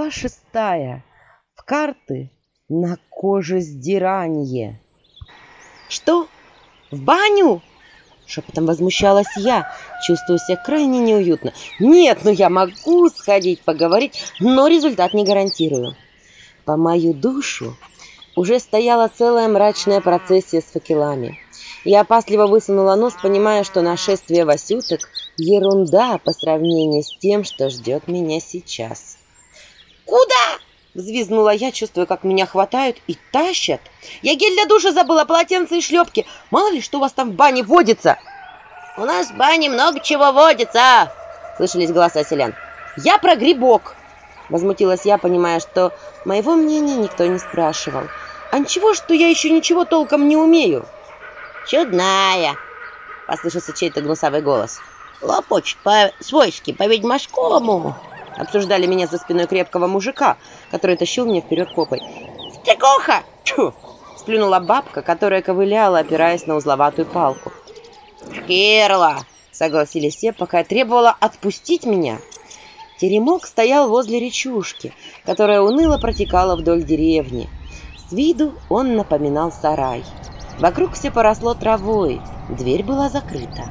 Глава шестая. В карты на коже сдирание. «Что? В баню?» Шепотом возмущалась я, чувствуя себя крайне неуютно. «Нет, ну я могу сходить поговорить, но результат не гарантирую». По мою душу уже стояла целая мрачная процессия с факелами. Я опасливо высунула нос, понимая, что нашествие Васюток – ерунда по сравнению с тем, что ждет меня сейчас. «Куда?» – взвизгнула я, чувствуя, как меня хватают и тащат. «Я гель для душа забыла, полотенце и шлепки. Мало ли, что у вас там в бане водится!» «У нас в бане много чего водится!» – слышались голоса селян. «Я про грибок!» – возмутилась я, понимая, что моего мнения никто не спрашивал. «А ничего, что я еще ничего толком не умею?» «Чудная!» – послышался чей-то гнусавый голос. «Лопочет по-свойски, по-ведьмашкому!» Обсуждали меня за спиной крепкого мужика, который тащил меня вперед попой. «Стрекуха!» Чу! Сплюнула бабка, которая ковыляла, опираясь на узловатую палку. «Шкирла!» Согласились все, пока я требовала отпустить меня. Теремок стоял возле речушки, которая уныло протекала вдоль деревни. С виду он напоминал сарай. Вокруг все поросло травой, дверь была закрыта.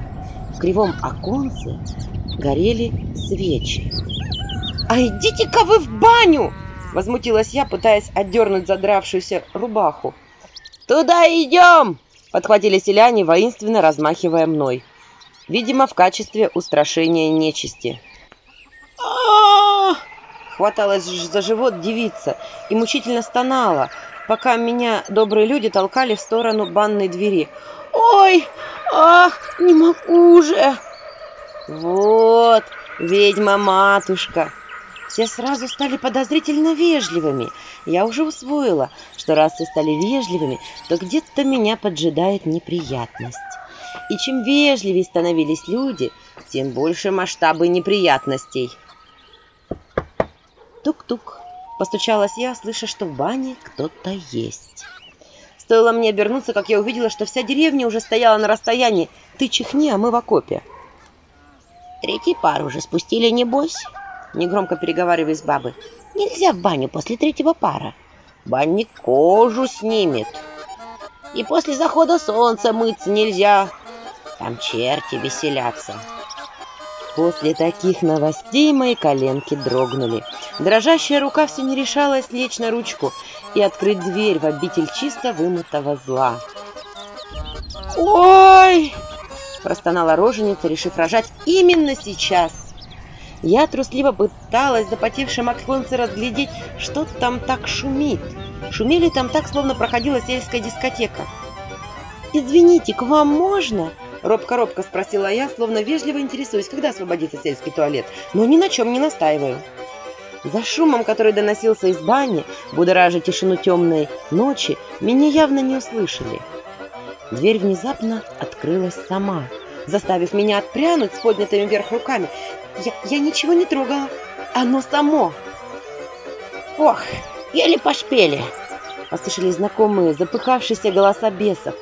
В кривом оконце горели свечи. «А идите-ка вы в баню!» Возмутилась я, пытаясь отдернуть задравшуюся рубаху. «Туда идем!» Подхватили селяне, воинственно размахивая мной. Видимо, в качестве устрашения нечисти. Хваталась за живот девица и мучительно стонала, пока меня добрые люди толкали в сторону банной двери. «Ой! Ах! Не могу уже!» «Вот, ведьма-матушка!» Все сразу стали подозрительно вежливыми. Я уже усвоила, что раз все стали вежливыми, то где-то меня поджидает неприятность. И чем вежливее становились люди, тем больше масштабы неприятностей. Тук-тук. Постучалась я, слыша, что в бане кто-то есть. Стоило мне обернуться, как я увидела, что вся деревня уже стояла на расстоянии. Ты чихни, а мы в окопе. Третий пар уже спустили, небось? Негромко переговариваясь бабы. Нельзя в баню после третьего пара. Банник кожу снимет. И после захода солнца мыться нельзя. Там черти веселятся. После таких новостей мои коленки дрогнули. Дрожащая рука все не решалась лечь на ручку и открыть дверь в обитель чисто вымытого зла. «Ой!» – простонала роженица, решив рожать именно сейчас. Я трусливо пыталась в запотевшем оконце разглядеть, что там так шумит. Шумели там так, словно проходила сельская дискотека. «Извините, к вам можно?» Робко-робко спросила я, словно вежливо интересуюсь, когда освободится сельский туалет, но ни на чем не настаиваю. За шумом, который доносился из бани, будоража тишину темной ночи, меня явно не услышали. Дверь внезапно открылась сама, заставив меня отпрянуть с поднятыми вверх руками. Я, я ничего не трогала, оно само. «Ох, еле пошпели!» Послышались знакомые, запыхавшиеся голоса бесов.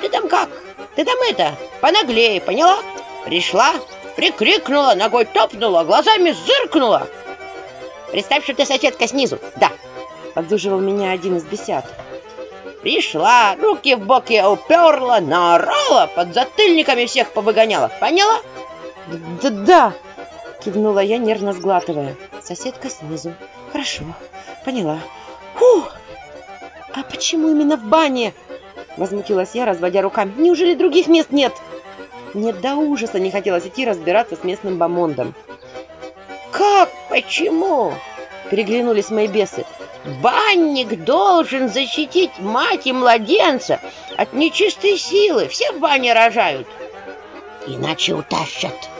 «Ты там как?» Ты там это, понаглее, поняла? Пришла, прикрикнула, ногой топнула, глазами зыркнула. Представь, что ты соседка снизу. Да. Подзуживал меня один из бесят. Пришла, руки в боки уперла, наорала, под затыльниками всех повыгоняла. Поняла? Да-да, кивнула я, нервно сглатывая. Соседка снизу. Хорошо, поняла. Фух! А почему именно в бане? Возмутилась я, разводя руками. Неужели других мест нет? Нет до ужаса не хотелось идти разбираться с местным бомондом. Как? Почему? Переглянулись мои бесы. Банник должен защитить мать и младенца от нечистой силы. Все в бане рожают. Иначе утащат.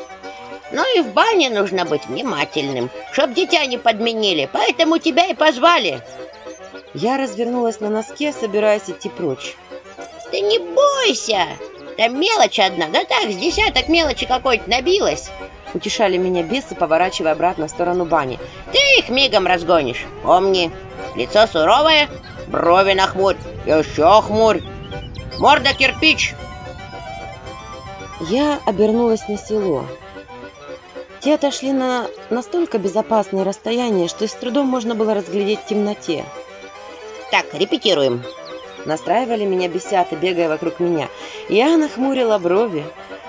Но и в бане нужно быть внимательным, чтоб дитя не подменили. Поэтому тебя и позвали. Я развернулась на носке, собираясь идти прочь. Ты не бойся! Там мелочь одна, да так, с десяток мелочи какой-то набилось. Утешали меня бесы, поворачивая обратно в сторону бани. Ты их мигом разгонишь. Помни, лицо суровое, брови нахмурь, еще хмурь. Морда кирпич. Я обернулась на село. Те отошли на настолько безопасное расстояние, что с трудом можно было разглядеть в темноте. Так, репетируем. Настраивали меня бесята, бегая вокруг меня. Я нахмурила брови,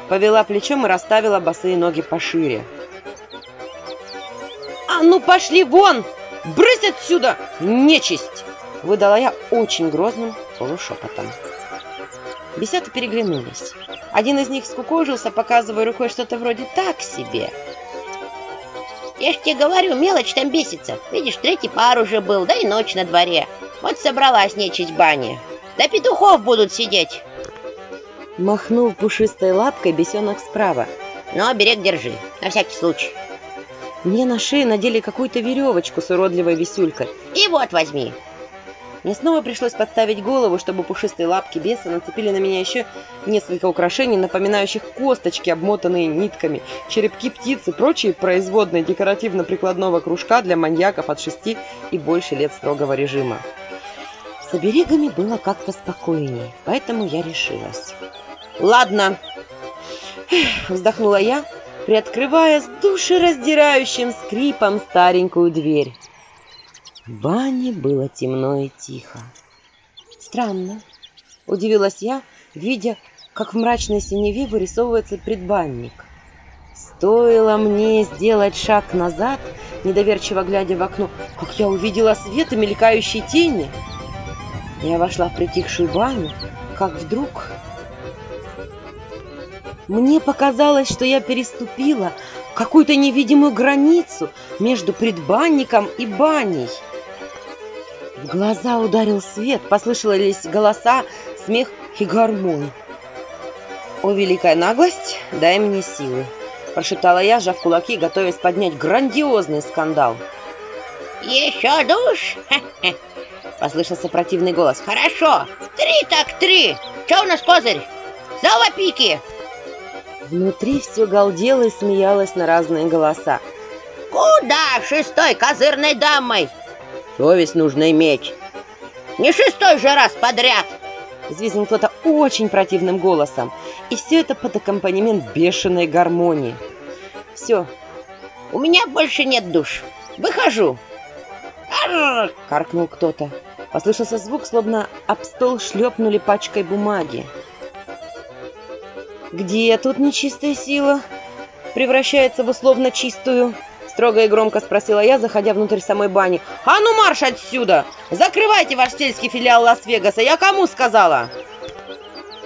повела плечом и расставила босые ноги пошире. «А ну пошли вон! Брысь отсюда, нечисть!» Выдала я очень грозным полушепотом. Бесята переглянулись. Один из них скукожился, показывая рукой что-то вроде «так себе». Я ж тебе говорю, мелочь там бесится. Видишь, третий пар уже был, да и ночь на дворе. Вот собралась нечисть в бане. Да петухов будут сидеть. Махнул пушистой лапкой бесенок справа. Ну, берег держи, на всякий случай. Мне на шею надели какую-то веревочку с уродливой висюлькой. И вот возьми. Мне снова пришлось подставить голову, чтобы пушистые лапки беса нацепили на меня еще несколько украшений, напоминающих косточки, обмотанные нитками, черепки птицы, прочие производные декоративно-прикладного кружка для маньяков от шести и больше лет строгого режима. С оберегами было как-то спокойнее, поэтому я решилась. «Ладно!» — вздохнула я, приоткрывая с душераздирающим скрипом старенькую дверь. В бане было темно и тихо. Странно, удивилась я, видя, как в мрачной синеве вырисовывается предбанник. Стоило мне сделать шаг назад, недоверчиво глядя в окно, как я увидела свет и мелькающие тени. Я вошла в притихшую баню, как вдруг... Мне показалось, что я переступила какую-то невидимую границу между предбанником и баней. В глаза ударил свет, послышались голоса, смех и гармонь. «О, великая наглость, дай мне силы!» Прошептала я, сжав кулаки, готовясь поднять грандиозный скандал. «Еще душ?» Послышался противный голос. «Хорошо! Три так три! Че у нас козырь? Снова пики!» Внутри все галдело и смеялось на разные голоса. «Куда шестой козырной дамой?» Совесть нужно иметь. Не шестой же раз подряд. Взвизгнул кто-то очень противным голосом. И все это под аккомпанемент бешеной гармонии. Все. У меня больше нет душ. Выхожу. Каркнул кто-то. Послышался звук, словно об стол шлепнули пачкой бумаги. Где тут нечистая сила? Превращается в условно чистую. Строго и громко спросила я, заходя внутрь самой бани. «А ну марш отсюда! Закрывайте ваш сельский филиал Лас-Вегаса! Я кому сказала?»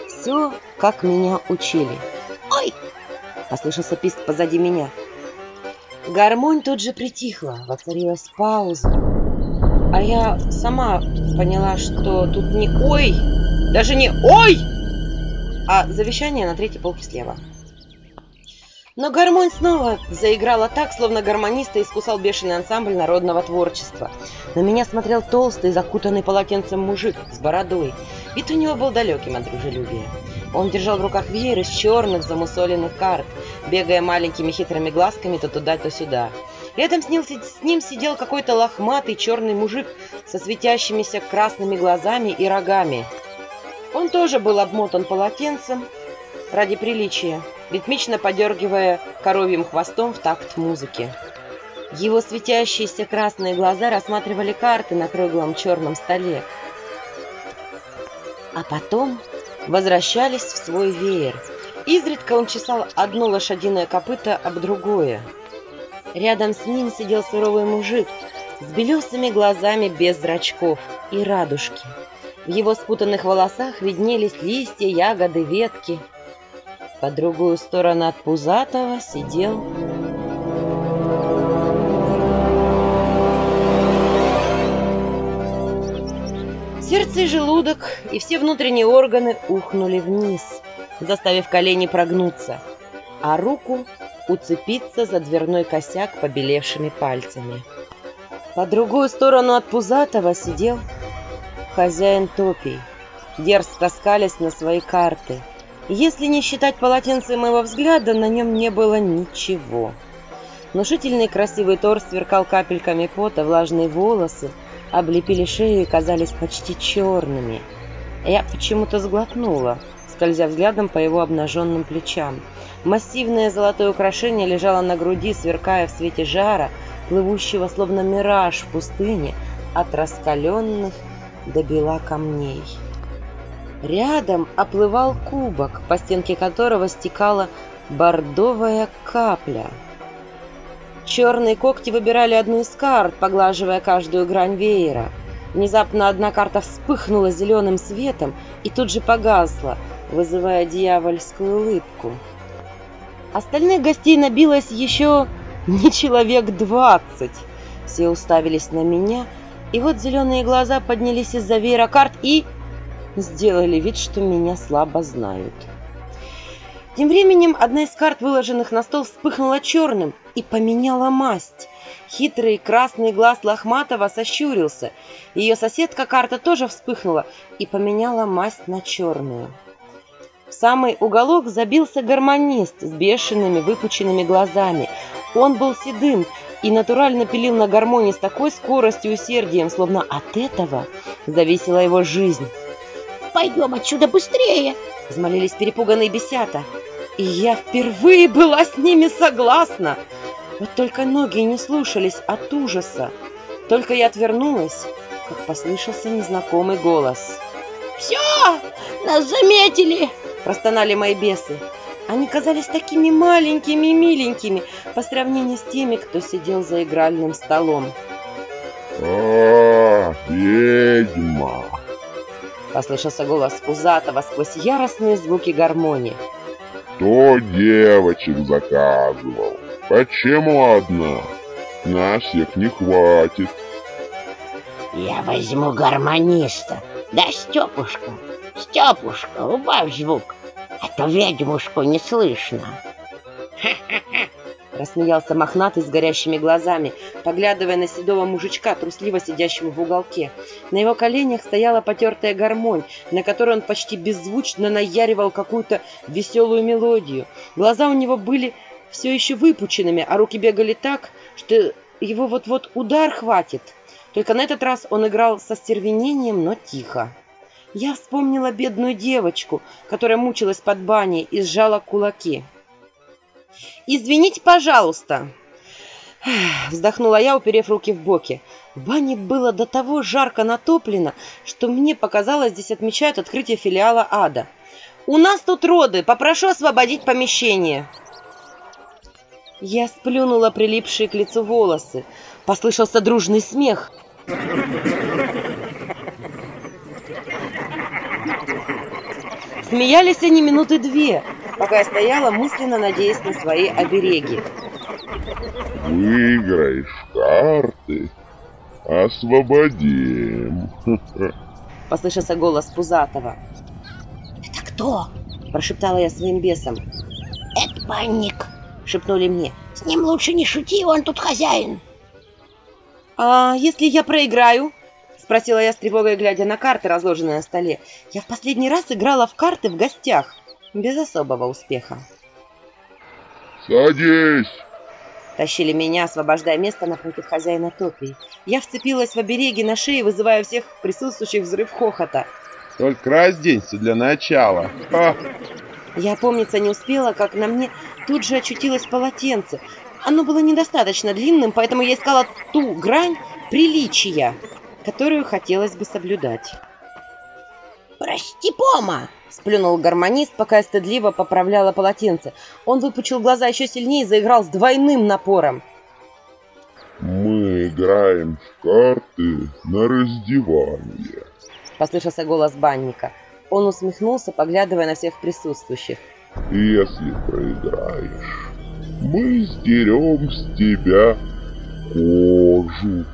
Все, как меня учили. «Ой!» — послышался писк позади меня. Гармонь тут же притихла, воцарилась пауза. А я сама поняла, что тут не «Ой!» Даже не «Ой!» А завещание на третьей полке слева. Но гармонь снова заиграла так, словно гармониста искусал бешеный ансамбль народного творчества. На меня смотрел толстый, закутанный полотенцем мужик с бородой. Вид у него был далеким от дружелюбия. Он держал в руках веер из черных замусоленных карт, бегая маленькими хитрыми глазками то туда, то сюда. Рядом с ним, с ним сидел какой-то лохматый черный мужик со светящимися красными глазами и рогами. Он тоже был обмотан полотенцем ради приличия ритмично подергивая коровьим хвостом в такт музыки. Его светящиеся красные глаза рассматривали карты на круглом черном столе. А потом возвращались в свой веер. Изредка он чесал одно лошадиное копыто об другое. Рядом с ним сидел суровый мужик с белесыми глазами без зрачков и радужки. В его спутанных волосах виднелись листья, ягоды, ветки – по другую сторону от Пузатого сидел... Сердце и желудок, и все внутренние органы ухнули вниз, заставив колени прогнуться, а руку уцепиться за дверной косяк побелевшими пальцами. По другую сторону от Пузатого сидел хозяин топий, дерзко скалясь на свои карты – если не считать полотенца моего взгляда, на нем не было ничего. Внушительный красивый торс сверкал капельками пота, влажные волосы облепили шею и казались почти черными. Я почему-то сглотнула, скользя взглядом по его обнаженным плечам. Массивное золотое украшение лежало на груди, сверкая в свете жара, плывущего словно мираж в пустыне от раскаленных до бела камней. Рядом оплывал кубок, по стенке которого стекала бордовая капля. Черные когти выбирали одну из карт, поглаживая каждую грань веера. Внезапно одна карта вспыхнула зеленым светом и тут же погасла, вызывая дьявольскую улыбку. Остальных гостей набилось еще не человек двадцать. Все уставились на меня, и вот зеленые глаза поднялись из-за веера карт и сделали вид, что меня слабо знают. Тем временем одна из карт, выложенных на стол, вспыхнула черным и поменяла масть. Хитрый красный глаз Лохматова сощурился. Ее соседка карта тоже вспыхнула и поменяла масть на черную. В самый уголок забился гармонист с бешеными выпученными глазами. Он был седым и натурально пилил на гармонии с такой скоростью и усердием, словно от этого зависела его жизнь. «Пойдем отсюда быстрее!» — взмолились перепуганные бесята. И я впервые была с ними согласна. Вот только ноги не слушались от ужаса. Только я отвернулась, как послышался незнакомый голос. «Все! Нас заметили!» – простонали мои бесы. Они казались такими маленькими и миленькими по сравнению с теми, кто сидел за игральным столом. «А, ведьма!» Послышался голос Пузатого сквозь яростные звуки гармонии. «Кто девочек заказывал? Почему одна? На всех не хватит». «Я возьму гармониста. Да, Степушка, Степушка, убавь звук, а то ведьмушку не слышно». Рассмеялся мохнатый с горящими глазами, поглядывая на седого мужичка, трусливо сидящего в уголке. На его коленях стояла потертая гармонь, на которой он почти беззвучно наяривал какую-то веселую мелодию. Глаза у него были все еще выпученными, а руки бегали так, что его вот-вот удар хватит. Только на этот раз он играл со стервенением, но тихо. Я вспомнила бедную девочку, которая мучилась под баней и сжала кулаки. «Извините, пожалуйста!» Вздохнула я, уперев руки в боки. В бане было до того жарко натоплено, что мне показалось, здесь отмечают открытие филиала ада. «У нас тут роды! Попрошу освободить помещение!» Я сплюнула прилипшие к лицу волосы. Послышался дружный смех. Смеялись они минуты две, пока я стояла, мысленно надеясь на свои обереги. Выиграешь карты, освободим. Послышался голос Пузатого. «Это кто?» – прошептала я своим бесом. «Это банник», – шепнули мне. «С ним лучше не шути, он тут хозяин». «А если я проиграю?» – спросила я с тревогой, глядя на карты, разложенные на столе. «Я в последний раз играла в карты в гостях, без особого успеха». «Садись!» Тащили меня, освобождая место напротив хозяина топии. Я вцепилась в обереги на шее, вызывая всех присутствующих взрыв хохота. Только разденься для начала. Ха. Я помниться не успела, как на мне тут же очутилось полотенце. Оно было недостаточно длинным, поэтому я искала ту грань приличия, которую хотелось бы соблюдать. «Прости, Пома!» — сплюнул гармонист, пока я стыдливо поправляла полотенце. Он выпучил глаза еще сильнее и заиграл с двойным напором. «Мы играем в карты на раздевание», — послышался голос банника. Он усмехнулся, поглядывая на всех присутствующих. «Если проиграешь, мы сдерем с тебя кожу».